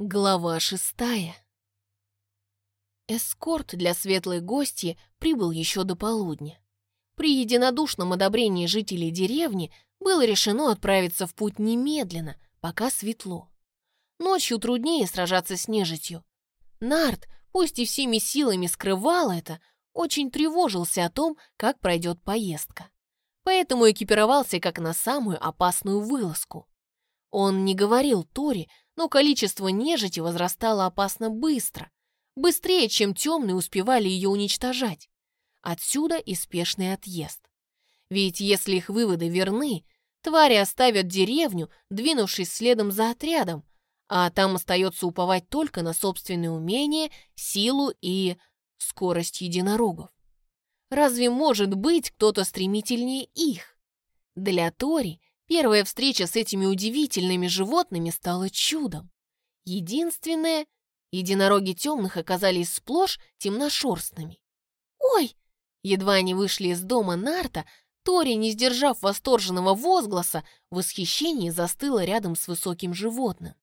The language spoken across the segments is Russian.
Глава шестая. Эскорт для светлой гости прибыл еще до полудня. При единодушном одобрении жителей деревни было решено отправиться в путь немедленно, пока светло. Ночью труднее сражаться с нежитью. Нарт, пусть и всеми силами скрывал это, очень тревожился о том, как пройдет поездка. Поэтому экипировался как на самую опасную вылазку. Он не говорил Тори, но количество нежити возрастало опасно быстро, быстрее, чем темные успевали ее уничтожать. Отсюда и спешный отъезд. Ведь если их выводы верны, твари оставят деревню, двинувшись следом за отрядом, а там остается уповать только на собственные умения, силу и скорость единорогов. Разве может быть кто-то стремительнее их? Для Тори Первая встреча с этими удивительными животными стала чудом. Единственное, единороги темных оказались сплошь темношерстными. «Ой!» Едва они вышли из дома Нарта, Тори, не сдержав восторженного возгласа, в восхищении застыла рядом с высоким животным.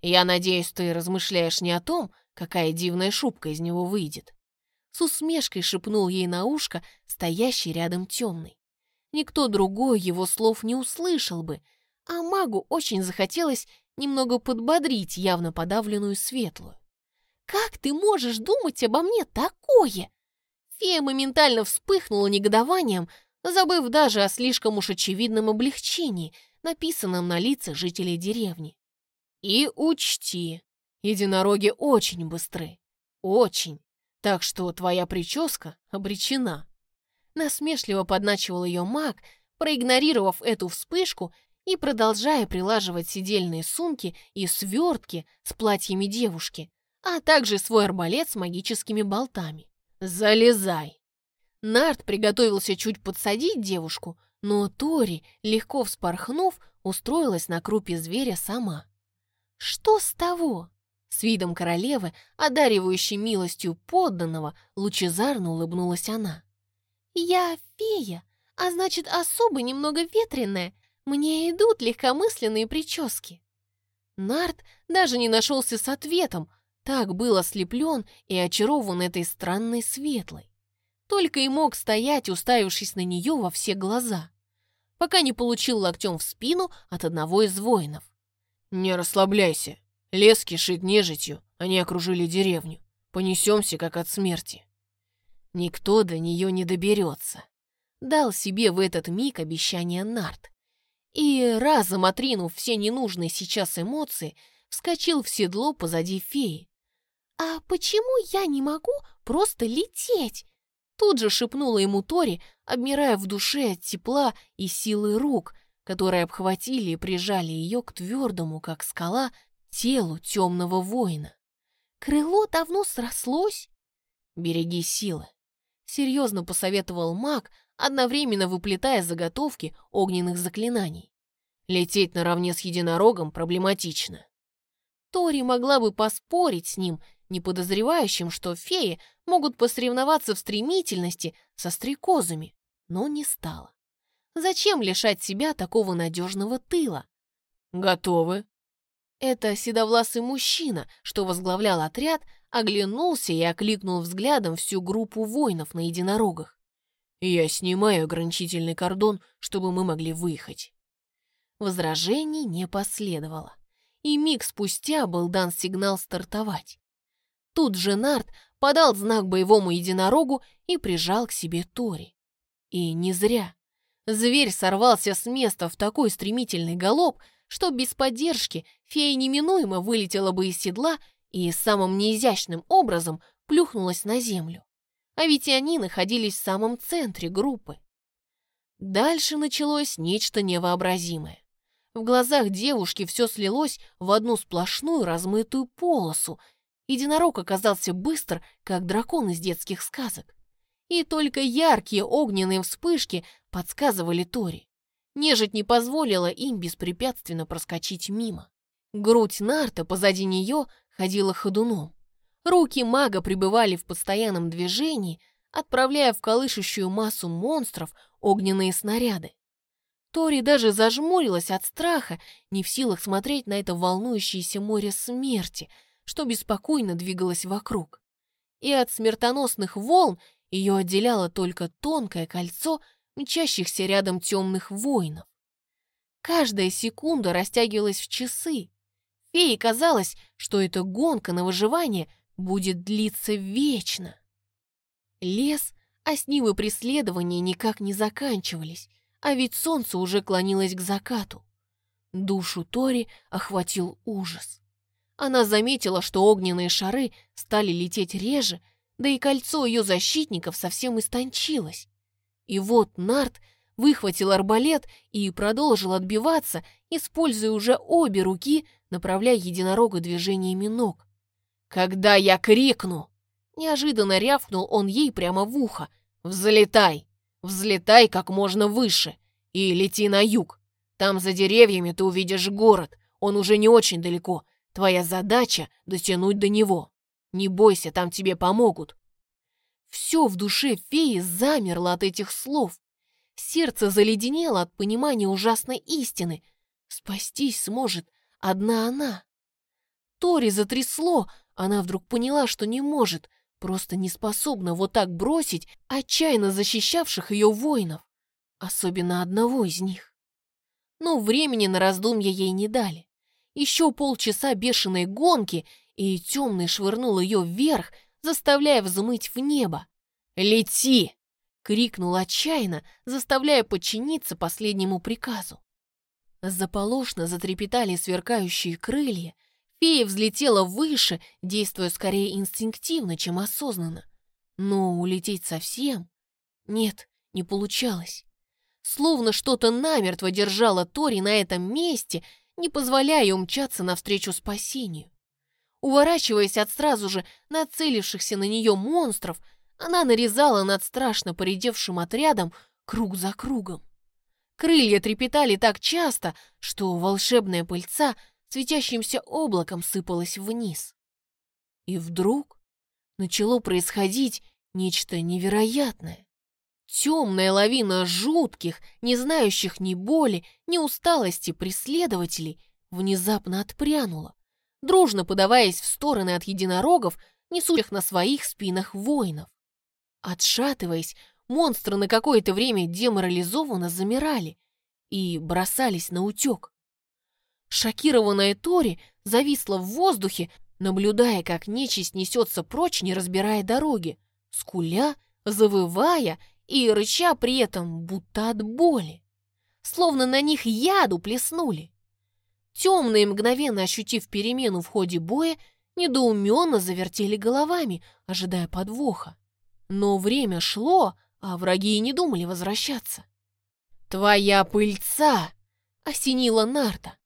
«Я надеюсь, ты размышляешь не о том, какая дивная шубка из него выйдет». С усмешкой шепнул ей на ушко стоящий рядом темный. Никто другой его слов не услышал бы, а магу очень захотелось немного подбодрить явно подавленную светлую. «Как ты можешь думать обо мне такое?» Фея моментально вспыхнула негодованием, забыв даже о слишком уж очевидном облегчении, написанном на лицах жителей деревни. «И учти, единороги очень быстры, очень, так что твоя прическа обречена». Насмешливо подначивал ее маг, проигнорировав эту вспышку и продолжая прилаживать сидельные сумки и свертки с платьями девушки, а также свой арбалет с магическими болтами. «Залезай!» Нарт приготовился чуть подсадить девушку, но Тори, легко вспорхнув, устроилась на крупе зверя сама. «Что с того?» С видом королевы, одаривающей милостью подданного, лучезарно улыбнулась она. «Я фея, а значит, особо немного ветреная. Мне идут легкомысленные прически». Нарт даже не нашелся с ответом, так был ослеплен и очарован этой странной светлой. Только и мог стоять, уставившись на нее во все глаза, пока не получил локтем в спину от одного из воинов. «Не расслабляйся. Лес кишит нежитью, они окружили деревню. Понесемся, как от смерти». Никто до нее не доберется. Дал себе в этот миг обещание Нарт. И, разом отринув все ненужные сейчас эмоции, вскочил в седло позади феи. «А почему я не могу просто лететь?» Тут же шепнула ему Тори, обмирая в душе от тепла и силы рук, которые обхватили и прижали ее к твердому, как скала, телу темного воина. «Крыло давно срослось?» «Береги силы», серьезно посоветовал маг, одновременно выплетая заготовки огненных заклинаний. Лететь наравне с единорогом проблематично. Тори могла бы поспорить с ним, не подозревающим, что феи могут посоревноваться в стремительности со стрекозами, но не стала. Зачем лишать себя такого надежного тыла? «Готовы?» Это седовласый мужчина, что возглавлял отряд, оглянулся и окликнул взглядом всю группу воинов на единорогах. «Я снимаю ограничительный кордон, чтобы мы могли выехать». Возражений не последовало, и миг спустя был дан сигнал стартовать. Тут же Нарт подал знак боевому единорогу и прижал к себе Тори. И не зря. Зверь сорвался с места в такой стремительный галоп, что без поддержки фея неминуемо вылетела бы из седла и самым неизящным образом плюхнулась на землю. А ведь и они находились в самом центре группы. Дальше началось нечто невообразимое. В глазах девушки все слилось в одну сплошную размытую полосу. Единорог оказался быстр, как дракон из детских сказок. И только яркие огненные вспышки подсказывали Тори. Нежить не позволила им беспрепятственно проскочить мимо. Грудь Нарта позади нее ходила ходуном. Руки мага пребывали в постоянном движении, отправляя в колышущую массу монстров огненные снаряды. Тори даже зажмурилась от страха, не в силах смотреть на это волнующееся море смерти, что беспокойно двигалось вокруг. И от смертоносных волн ее отделяло только тонкое кольцо мчащихся рядом темных воинов. Каждая секунда растягивалась в часы. Фее казалось, что эта гонка на выживание будет длиться вечно. Лес, а с ним и преследования никак не заканчивались, а ведь солнце уже клонилось к закату. Душу Тори охватил ужас. Она заметила, что огненные шары стали лететь реже, да и кольцо ее защитников совсем истончилось. И вот Нарт выхватил арбалет и продолжил отбиваться, используя уже обе руки, направляя единорога движениями ног. «Когда я крикну!» Неожиданно рявкнул он ей прямо в ухо. «Взлетай! Взлетай как можно выше и лети на юг. Там за деревьями ты увидишь город, он уже не очень далеко. Твоя задача — дотянуть до него. Не бойся, там тебе помогут». Все в душе феи замерло от этих слов. Сердце заледенело от понимания ужасной истины. Спастись сможет одна она. Тори затрясло, она вдруг поняла, что не может, просто не способна вот так бросить отчаянно защищавших ее воинов, особенно одного из них. Но времени на раздумья ей не дали. Еще полчаса бешеной гонки, и темный швырнул ее вверх, заставляя взмыть в небо. «Лети!» — крикнул отчаянно, заставляя подчиниться последнему приказу. Заполошно затрепетали сверкающие крылья, Фея взлетела выше, действуя скорее инстинктивно, чем осознанно. Но улететь совсем? Нет, не получалось. Словно что-то намертво держало Тори на этом месте, не позволяя умчаться навстречу спасению. Уворачиваясь от сразу же нацелившихся на нее монстров, она нарезала над страшно поредевшим отрядом круг за кругом. Крылья трепетали так часто, что волшебная пыльца светящимся облаком сыпалась вниз. И вдруг начало происходить нечто невероятное. Темная лавина жутких, не знающих ни боли, ни усталости преследователей внезапно отпрянула, дружно подаваясь в стороны от единорогов, несущих на своих спинах воинов. Отшатываясь, монстры на какое-то время деморализованно замирали и бросались на утек. Шокированная Тори зависла в воздухе, наблюдая, как нечисть несется прочь, не разбирая дороги, скуля, завывая и рыча при этом, будто от боли. Словно на них яду плеснули. Темные, мгновенно ощутив перемену в ходе боя, недоуменно завертели головами, ожидая подвоха. Но время шло, а враги и не думали возвращаться. «Твоя пыльца!» — осенила Нарта.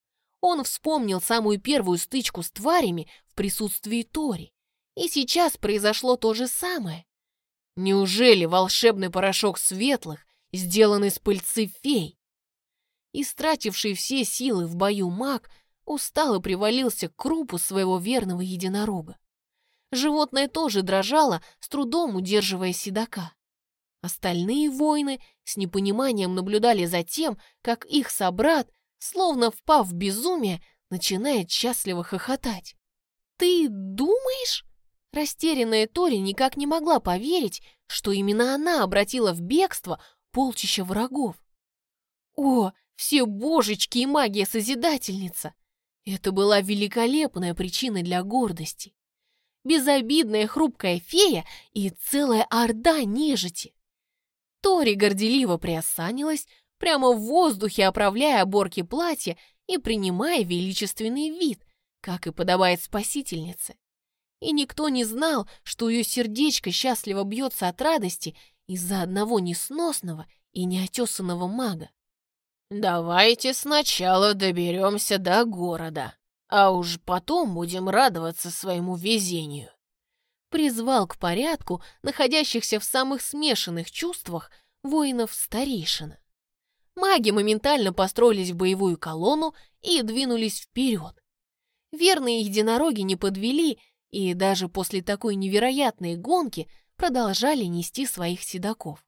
Он вспомнил самую первую стычку с тварями в присутствии Тори. И сейчас произошло то же самое. Неужели волшебный порошок светлых сделан из пыльцы фей? Истративший все силы в бою маг устало привалился к крупу своего верного единорога. Животное тоже дрожало, с трудом удерживая седока. Остальные воины с непониманием наблюдали за тем, как их собрат словно впав в безумие, начинает счастливо хохотать. «Ты думаешь?» Растерянная Тори никак не могла поверить, что именно она обратила в бегство полчища врагов. О, все божечки и магия-созидательница! Это была великолепная причина для гордости. Безобидная хрупкая фея и целая орда нежити. Тори горделиво приосанилась, прямо в воздухе оправляя оборки платья и принимая величественный вид, как и подобает спасительнице. И никто не знал, что ее сердечко счастливо бьется от радости из-за одного несносного и неотесанного мага. «Давайте сначала доберемся до города, а уж потом будем радоваться своему везению», призвал к порядку находящихся в самых смешанных чувствах воинов старейшина. Маги моментально построились в боевую колонну и двинулись вперед. Верные единороги не подвели и даже после такой невероятной гонки продолжали нести своих седаков.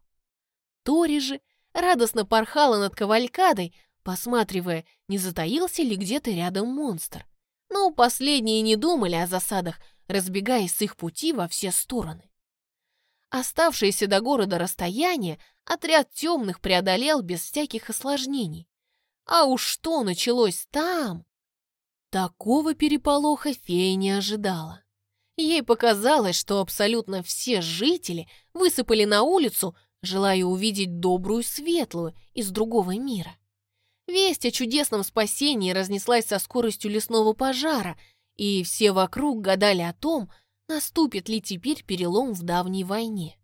Тори же, радостно порхала над кавалькадой, посматривая, не затаился ли где-то рядом монстр. Но последние не думали о засадах, разбегаясь с их пути во все стороны. Оставшееся до города расстояние отряд темных преодолел без всяких осложнений. А уж что началось там? Такого переполоха фея не ожидала. Ей показалось, что абсолютно все жители высыпали на улицу, желая увидеть добрую светлую из другого мира. Весть о чудесном спасении разнеслась со скоростью лесного пожара, и все вокруг гадали о том, наступит ли теперь перелом в давней войне.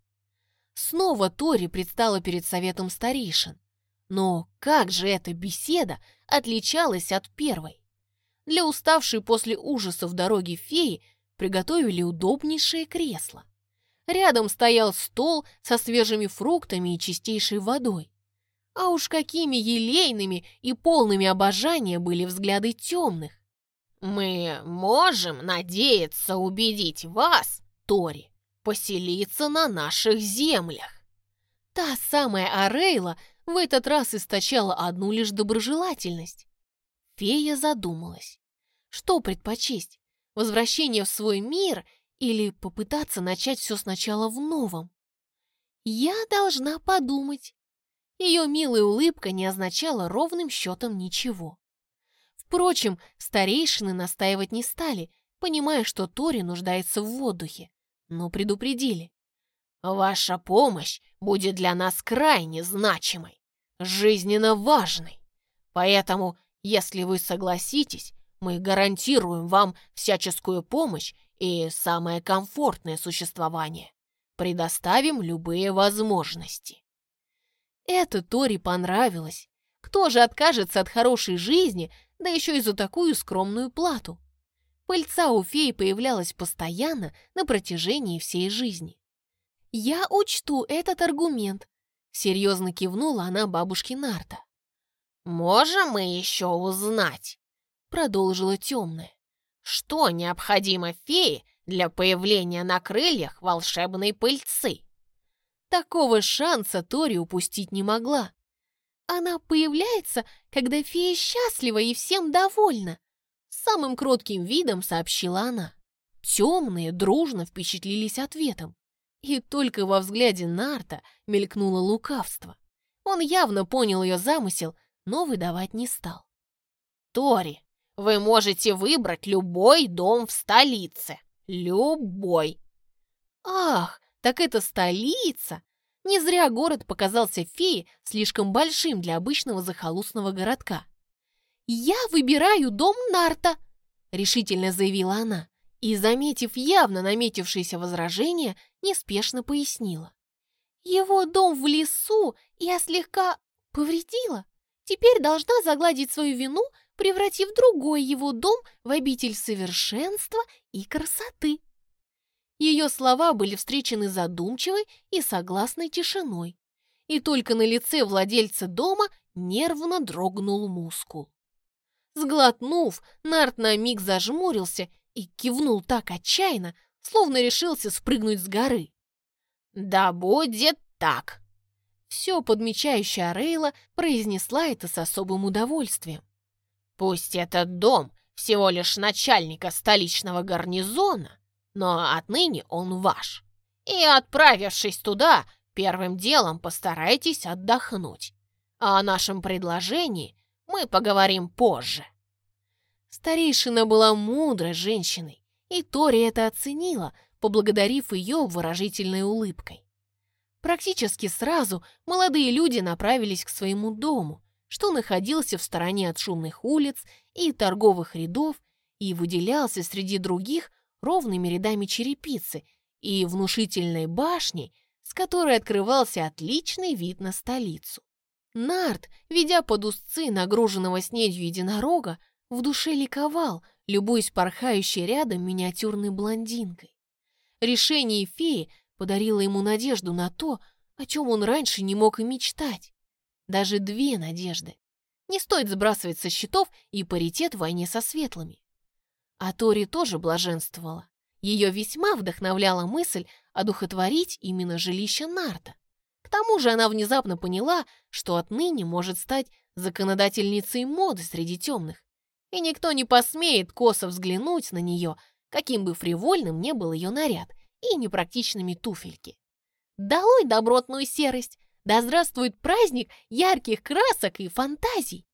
Снова Тори предстала перед советом старейшин. Но как же эта беседа отличалась от первой? Для уставшей после ужасов дороги феи приготовили удобнейшее кресло. Рядом стоял стол со свежими фруктами и чистейшей водой. А уж какими елейными и полными обожания были взгляды темных. «Мы можем надеяться убедить вас, Тори, поселиться на наших землях». Та самая Арейла в этот раз источала одну лишь доброжелательность. Фея задумалась. Что предпочесть? Возвращение в свой мир или попытаться начать все сначала в новом? Я должна подумать. Ее милая улыбка не означала ровным счетом ничего. Впрочем, старейшины настаивать не стали, понимая, что Тори нуждается в воздухе, но предупредили. «Ваша помощь будет для нас крайне значимой, жизненно важной. Поэтому, если вы согласитесь, мы гарантируем вам всяческую помощь и самое комфортное существование. Предоставим любые возможности». Это Тори понравилось. Кто же откажется от хорошей жизни, да еще и за такую скромную плату? Пыльца у феи появлялась постоянно на протяжении всей жизни. «Я учту этот аргумент», — серьезно кивнула она бабушке Нарта. «Можем мы еще узнать?» — продолжила темная. «Что необходимо фее для появления на крыльях волшебной пыльцы?» Такого шанса Тори упустить не могла. Она появляется, когда фея счастлива и всем довольна. Самым кротким видом сообщила она. Темные дружно впечатлились ответом. И только во взгляде Нарта мелькнуло лукавство. Он явно понял ее замысел, но выдавать не стал. «Тори, вы можете выбрать любой дом в столице. Любой!» «Ах, так это столица!» Не зря город показался фее слишком большим для обычного захолустного городка. «Я выбираю дом Нарта», — решительно заявила она, и, заметив явно наметившееся возражение, неспешно пояснила. «Его дом в лесу я слегка повредила. Теперь должна загладить свою вину, превратив другой его дом в обитель совершенства и красоты». Ее слова были встречены задумчивой и согласной тишиной. И только на лице владельца дома нервно дрогнул мускул. Сглотнув, Нарт на миг зажмурился и кивнул так отчаянно, словно решился спрыгнуть с горы. «Да будет так!» Все подмечающая Рейла произнесла это с особым удовольствием. «Пусть этот дом всего лишь начальника столичного гарнизона, но отныне он ваш. И, отправившись туда, первым делом постарайтесь отдохнуть. А о нашем предложении мы поговорим позже». Старейшина была мудрой женщиной, и Тори это оценила, поблагодарив ее выражительной улыбкой. Практически сразу молодые люди направились к своему дому, что находился в стороне от шумных улиц и торговых рядов и выделялся среди других ровными рядами черепицы и внушительной башней, с которой открывался отличный вид на столицу. Нарт, ведя под узцы нагруженного снедью единорога, в душе ликовал, любуясь порхающей рядом миниатюрной блондинкой. Решение феи подарило ему надежду на то, о чем он раньше не мог и мечтать. Даже две надежды. Не стоит сбрасывать со счетов и паритет в войне со светлыми. А Тори тоже блаженствовала. Ее весьма вдохновляла мысль одухотворить именно жилище Нарта. К тому же она внезапно поняла, что отныне может стать законодательницей моды среди темных. И никто не посмеет косо взглянуть на нее, каким бы фривольным ни был ее наряд и непрактичными туфельки. Долой добротную серость! Да здравствует праздник ярких красок и фантазий!